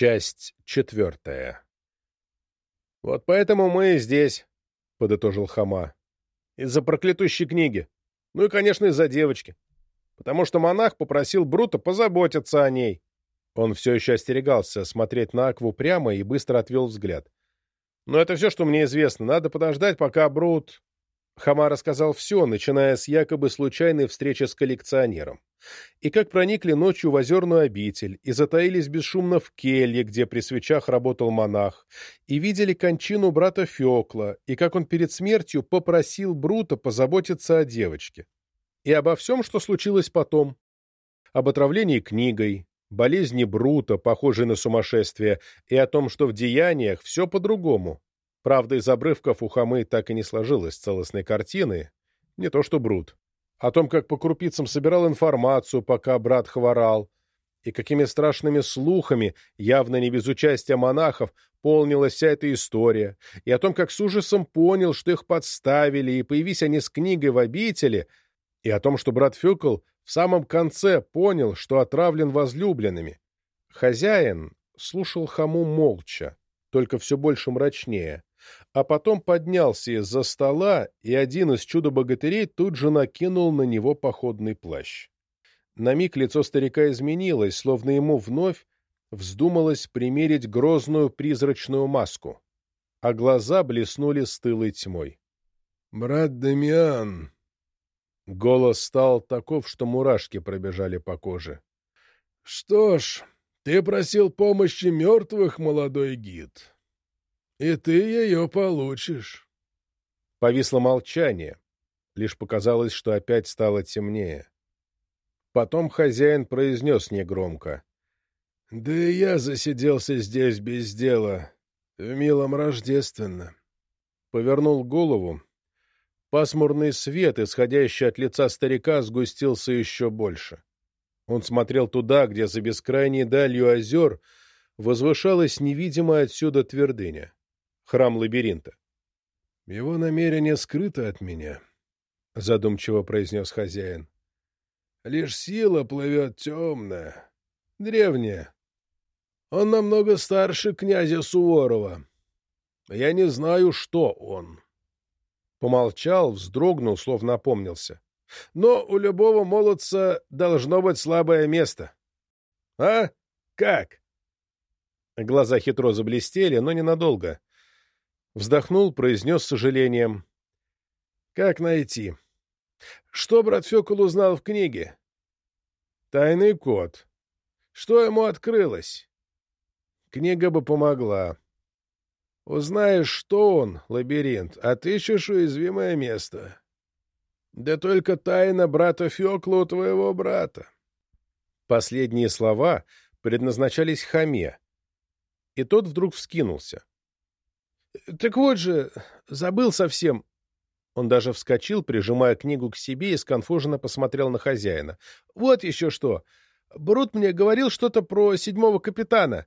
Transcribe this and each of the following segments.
Часть четвертая. «Вот поэтому мы и здесь», — подытожил Хама. «Из-за проклятущей книги. Ну и, конечно, из-за девочки. Потому что монах попросил Брута позаботиться о ней». Он все еще остерегался смотреть на Акву прямо и быстро отвел взгляд. «Но это все, что мне известно. Надо подождать, пока Брут...» Хама рассказал все, начиная с якобы случайной встречи с коллекционером и как проникли ночью в озерную обитель, и затаились бесшумно в келье, где при свечах работал монах, и видели кончину брата Феокла, и как он перед смертью попросил Брута позаботиться о девочке. И обо всем, что случилось потом. Об отравлении книгой, болезни Брута, похожей на сумасшествие, и о том, что в деяниях все по-другому. Правда, из обрывков у Хамы так и не сложилось целостной картины, не то что Брут о том, как по крупицам собирал информацию, пока брат хворал, и какими страшными слухами, явно не без участия монахов, полнилась вся эта история, и о том, как с ужасом понял, что их подставили, и появись они с книгой в обители, и о том, что брат Фюкл в самом конце понял, что отравлен возлюбленными. Хозяин слушал хаму молча, только все больше мрачнее а потом поднялся из-за стола, и один из чудо-богатырей тут же накинул на него походный плащ. На миг лицо старика изменилось, словно ему вновь вздумалось примерить грозную призрачную маску, а глаза блеснули стылой тьмой. — Брат Дамиан! Голос стал таков, что мурашки пробежали по коже. — Что ж, ты просил помощи мертвых, молодой гид. И ты ее получишь. Повисло молчание. Лишь показалось, что опять стало темнее. Потом хозяин произнес негромко. — Да и я засиделся здесь без дела. В милом рождественно. Повернул голову. Пасмурный свет, исходящий от лица старика, сгустился еще больше. Он смотрел туда, где за бескрайней далью озер возвышалась невидимая отсюда твердыня храм лабиринта. — Его намерение скрыто от меня, — задумчиво произнес хозяин. — Лишь сила плывет темная, древняя. Он намного старше князя Суворова. Я не знаю, что он. Помолчал, вздрогнул, словно опомнился. Но у любого молодца должно быть слабое место. — А? Как? Глаза хитро заблестели, но ненадолго. Вздохнул, произнес с сожалением. «Как найти? Что брат Фекул узнал в книге?» «Тайный код. Что ему открылось?» «Книга бы помогла. Узнаешь, что он, лабиринт, отыщешь уязвимое место. Да только тайна брата Фекла у твоего брата». Последние слова предназначались Хаме, и тот вдруг вскинулся. Так вот же, забыл совсем. Он даже вскочил, прижимая книгу к себе и сконфуженно посмотрел на хозяина. Вот еще что. Брут мне говорил что-то про седьмого капитана.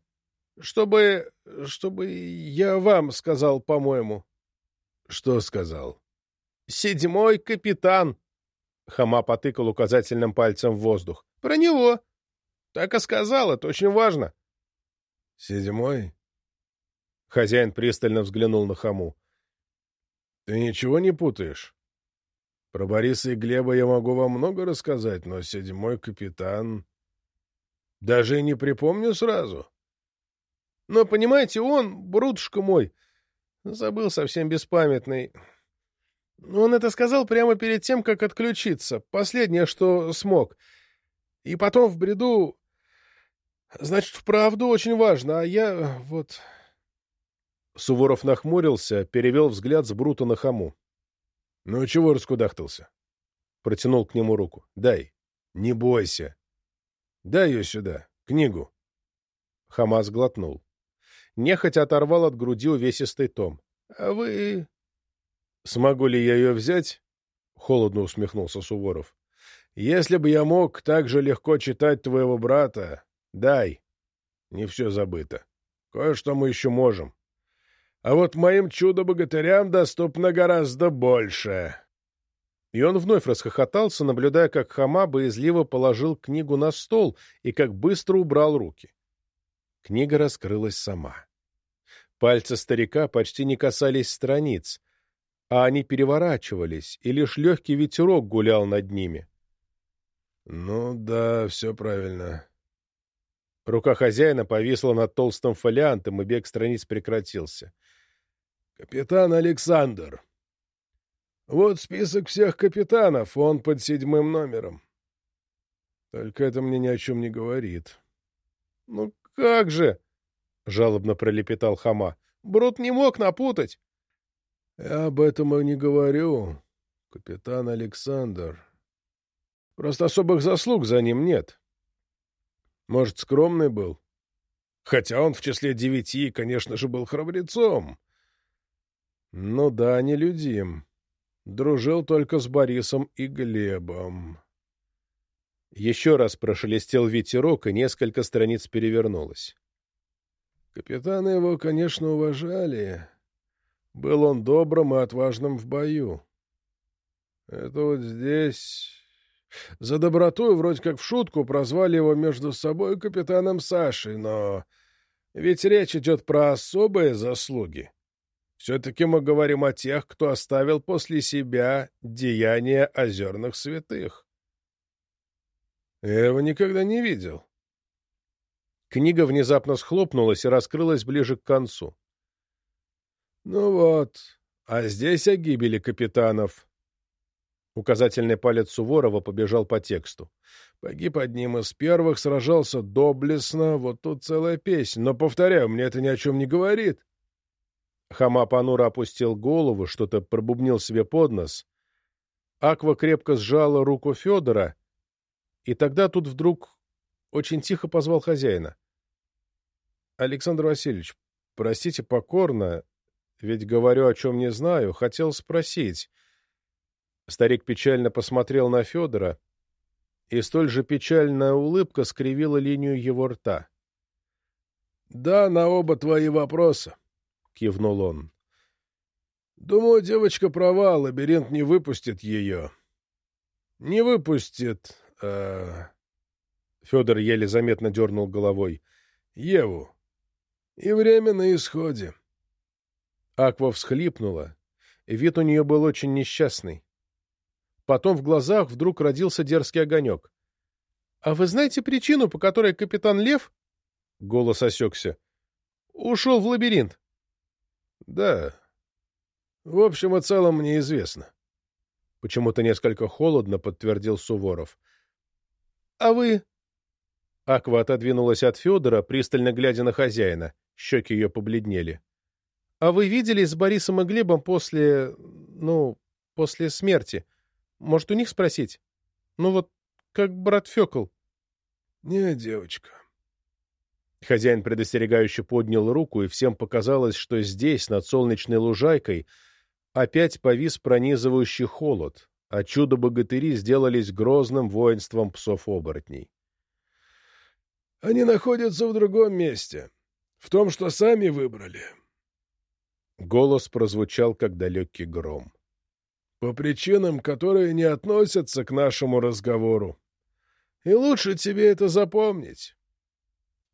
Чтобы... чтобы я вам сказал, по-моему. Что сказал? Седьмой капитан. Хама потыкал указательным пальцем в воздух. Про него. Так и сказал, это очень важно. Седьмой? Хозяин пристально взглянул на Хаму. — Ты ничего не путаешь? Про Бориса и Глеба я могу вам много рассказать, но седьмой капитан... Даже и не припомню сразу. Но, понимаете, он, брутушка мой, забыл совсем беспамятный. Он это сказал прямо перед тем, как отключиться. Последнее, что смог. И потом в бреду... Значит, вправду очень важно, а я вот... Суворов нахмурился, перевел взгляд с Брута на Хаму. — Ну, чего раскудахтался? Протянул к нему руку. — Дай. — Не бойся. — Дай ее сюда, книгу. Хама сглотнул. Нехотя оторвал от груди увесистый том. — А вы... — Смогу ли я ее взять? — холодно усмехнулся Суворов. — Если бы я мог так же легко читать твоего брата, дай. Не все забыто. Кое-что мы еще можем. А вот моим чудо-богатырям доступно гораздо больше. И он вновь расхохотался, наблюдая, как Хама боязливо положил книгу на стол и как быстро убрал руки. Книга раскрылась сама. Пальцы старика почти не касались страниц, а они переворачивались, и лишь легкий ветерок гулял над ними. — Ну да, все правильно. Рука хозяина повисла над толстым фолиантом, и бег страниц прекратился. — Капитан Александр. Вот список всех капитанов, он под седьмым номером. Только это мне ни о чем не говорит. — Ну как же? — жалобно пролепетал Хама. — Брут не мог напутать. — Я об этом и не говорю, капитан Александр. Просто особых заслуг за ним нет. Может, скромный был? Хотя он в числе девяти, конечно же, был храбрецом. Ну да, нелюдим. Дружил только с Борисом и Глебом. Еще раз прошелестел ветерок, и несколько страниц перевернулось. Капитаны его, конечно, уважали. Был он добрым и отважным в бою. Это вот здесь... За доброту вроде как в шутку прозвали его между собой капитаном Сашей, но ведь речь идет про особые заслуги. Все-таки мы говорим о тех, кто оставил после себя деяния озерных святых. Я его никогда не видел. Книга внезапно схлопнулась и раскрылась ближе к концу. Ну вот, а здесь о гибели капитанов. Указательный палец Суворова побежал по тексту. Погиб одним из первых, сражался доблестно, вот тут целая песня. Но, повторяю, мне это ни о чем не говорит. Хама понуро опустил голову, что-то пробубнил себе под нос. Аква крепко сжала руку Федора, и тогда тут вдруг очень тихо позвал хозяина. Александр Васильевич, простите покорно, ведь говорю, о чем не знаю, хотел спросить. Старик печально посмотрел на Федора, и столь же печальная улыбка скривила линию его рта. — Да, на оба твои вопроса, — кивнул он. — Думаю, девочка права, лабиринт не выпустит ее. — Не выпустит... Э... Федор еле заметно дернул головой. — Еву. И время на исходе. Аква всхлипнула, вид у нее был очень несчастный. Потом в глазах вдруг родился дерзкий огонек. — А вы знаете причину, по которой капитан Лев... — голос осекся. — Ушел в лабиринт. — Да. В общем и целом мне известно. Почему-то несколько холодно подтвердил Суворов. — А вы... Аква отодвинулась от Федора, пристально глядя на хозяина. Щеки ее побледнели. — А вы виделись с Борисом и Глебом после... ну, после смерти? Может, у них спросить? Ну вот, как брат Фекл. — Не, девочка. Хозяин предостерегающе поднял руку, и всем показалось, что здесь, над солнечной лужайкой, опять повис пронизывающий холод, а чудо-богатыри сделались грозным воинством псов-оборотней. — Они находятся в другом месте, в том, что сами выбрали. Голос прозвучал, как далекий гром. По причинам, которые не относятся к нашему разговору. И лучше тебе это запомнить.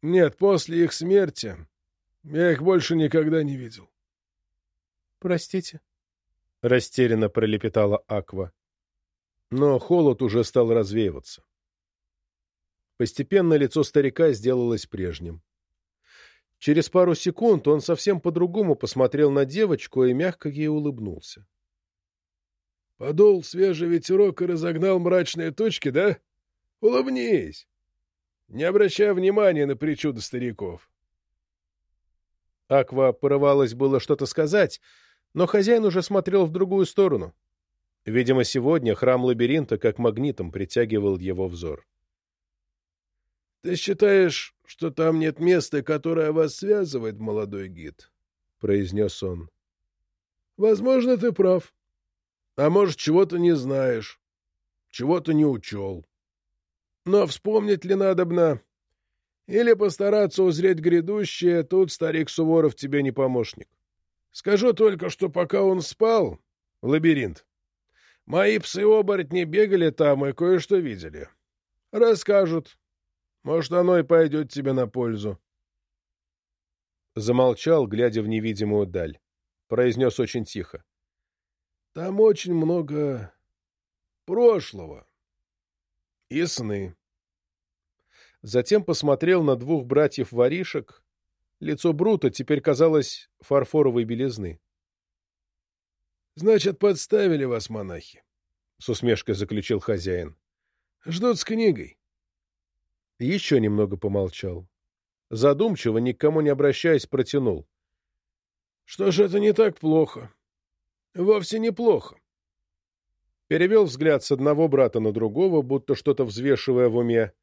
Нет, после их смерти я их больше никогда не видел. — Простите, — растерянно пролепетала Аква. Но холод уже стал развеиваться. Постепенно лицо старика сделалось прежним. Через пару секунд он совсем по-другому посмотрел на девочку и мягко ей улыбнулся. «Подул свежий ветерок и разогнал мрачные точки, да? Улыбнись! Не обращай внимания на причуды стариков!» Аква порывалась было что-то сказать, но хозяин уже смотрел в другую сторону. Видимо, сегодня храм лабиринта как магнитом притягивал его взор. — Ты считаешь, что там нет места, которое вас связывает, молодой гид? — произнес он. — Возможно, ты прав. А может, чего-то не знаешь, чего-то не учел. Но вспомнить ли надобно? Или постараться узреть грядущее, тут старик Суворов тебе не помощник. Скажу только, что пока он спал, лабиринт, мои псы-оборотни бегали там и кое-что видели. Расскажут, может, оно и пойдет тебе на пользу. Замолчал, глядя в невидимую даль. Произнес очень тихо. Там очень много прошлого и сны. Затем посмотрел на двух братьев-воришек. Лицо Брута теперь казалось фарфоровой белизны. — Значит, подставили вас монахи, — с усмешкой заключил хозяин. — Ждут с книгой. Еще немного помолчал. Задумчиво, никому не обращаясь, протянул. — Что ж, это не так плохо. Вовсе неплохо. Перевел взгляд с одного брата на другого, будто что-то взвешивая в уме.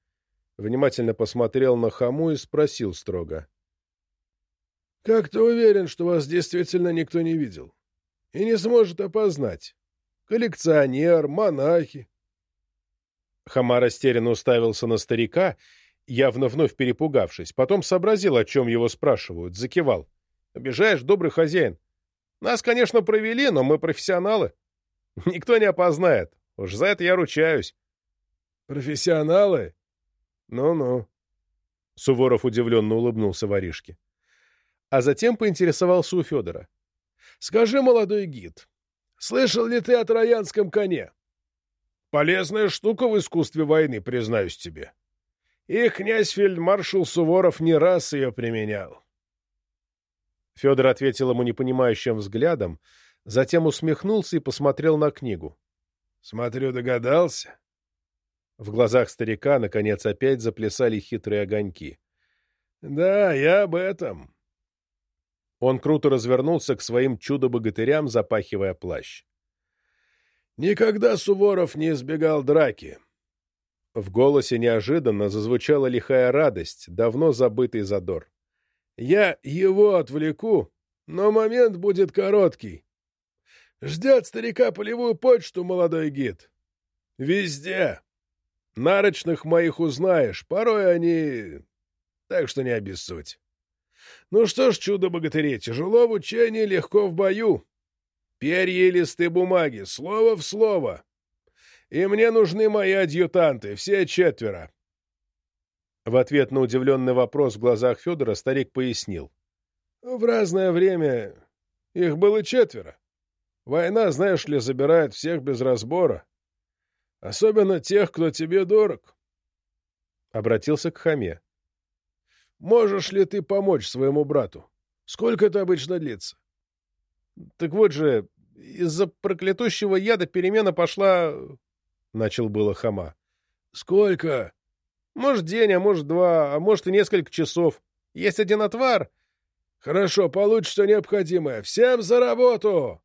Внимательно посмотрел на Хаму и спросил строго. — Как ты уверен, что вас действительно никто не видел? И не сможет опознать? Коллекционер, монахи. Хама растерянно уставился на старика, явно вновь перепугавшись. Потом сообразил, о чем его спрашивают, закивал. — Обижаешь, добрый хозяин? Нас, конечно, провели, но мы профессионалы. Никто не опознает. Уж за это я ручаюсь. — Профессионалы? Ну-ну. Суворов удивленно улыбнулся воришке. А затем поинтересовался у Федора. — Скажи, молодой гид, слышал ли ты о троянском коне? Полезная штука в искусстве войны, признаюсь тебе. И князь фельдмаршал Суворов не раз ее применял. Федор ответил ему непонимающим взглядом, затем усмехнулся и посмотрел на книгу. — Смотрю, догадался. В глазах старика, наконец, опять заплясали хитрые огоньки. — Да, я об этом. Он круто развернулся к своим чудо-богатырям, запахивая плащ. — Никогда Суворов не избегал драки. В голосе неожиданно зазвучала лихая радость, давно забытый задор. — Я его отвлеку, но момент будет короткий. Ждет старика полевую почту, молодой гид. Везде. Нарочных моих узнаешь, порой они... Так что не обессудь. Ну что ж, чудо-богатыри, тяжело в учении, легко в бою. Перья и листы бумаги, слово в слово. И мне нужны мои адъютанты, все четверо. В ответ на удивленный вопрос в глазах Федора старик пояснил. В разное время их было четверо. Война, знаешь ли, забирает всех без разбора. Особенно тех, кто тебе дорог. Обратился к Хаме. Можешь ли ты помочь своему брату? Сколько это обычно длится? Так вот же, из-за проклятущего яда перемена пошла... Начал было Хама. Сколько? Может, день, а может, два, а может, и несколько часов. Есть один отвар. Хорошо, получишь все необходимое. Всем за работу!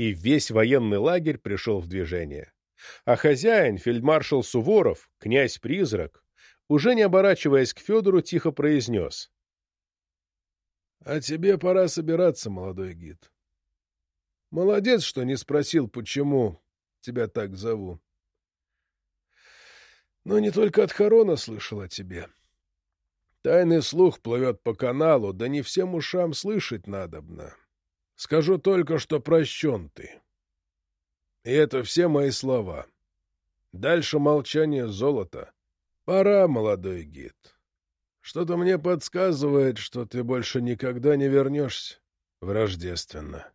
и весь военный лагерь пришел в движение. А хозяин, фельдмаршал Суворов, князь-призрак, уже не оборачиваясь к Федору, тихо произнес. — А тебе пора собираться, молодой гид. Молодец, что не спросил, почему тебя так зову. Но не только от Харона слышал о тебе. Тайный слух плывет по каналу, да не всем ушам слышать надобно. Скажу только, что прощен ты. И это все мои слова. Дальше молчание золота. Пора, молодой гид. Что-то мне подсказывает, что ты больше никогда не вернешься в Рождественно.